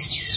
next year.